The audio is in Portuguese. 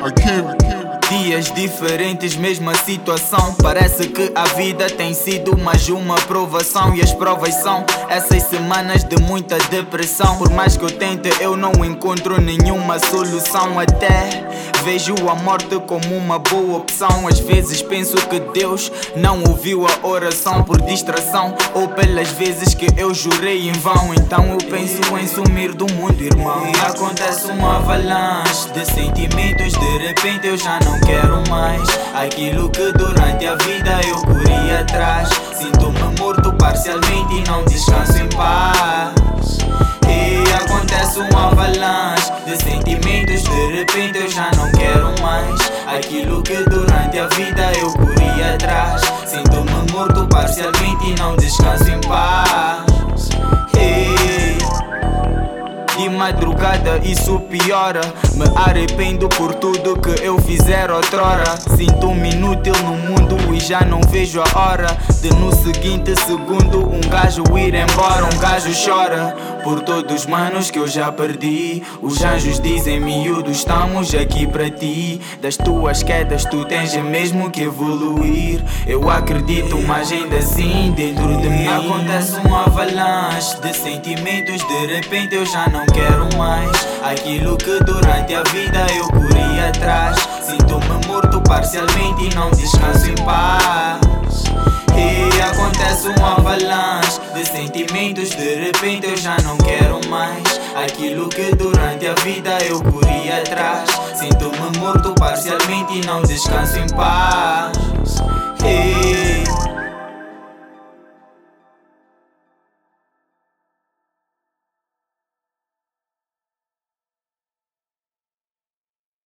I can't. I can't. Dias diferentes, mesma situação. Parece que a vida tem sido mais uma provação. E as provas são essas semanas de muita depressão. Por mais que eu tente, eu não encontro nenhuma solução. Até vejo a morte como uma boa opção. Às vezes penso que Deus não ouviu a oração por distração. Ou pelas vezes que eu jurei em vão. Então eu penso em sumir do mundo, irmão. E acontece uma avalanche de sentimentos. De repente eu já não quero mais aquilo que durante a vida eu corri atrás. Sinto-me morto parcialmente e não descanso em paz. E acontece um avalanche de sentimentos. De repente eu já não quero mais aquilo que durante a vida eu corri atrás. Sinto-me morto parcialmente e não descanso em paz. De madrugada isso piora Me arrependo por tudo que fizer outrora. Sinto-me inútil no mundo e já não vejo a hora De no seguinte segundo um gajo ir embora. Um gajo chora por todos os manos que eu já perdi. Os anjos dizem miúdo estamos aqui para ti. Das tuas quedas tu tens mesmo que evoluir. Eu acredito mas ainda assim dentro de mim Acontece um avalanche de sentimentos. De repente eu já não quero mais. Aquilo que durante a vida eu corri atrás Sinto-me morto parcialmente e não descanso em paz. E acontece um avalanche de sentimentos De repente eu já não quero mais. Aquilo que durante a vida eu corri atrás. Sinto-me morto parcialmente e não descanso em paz. Hey.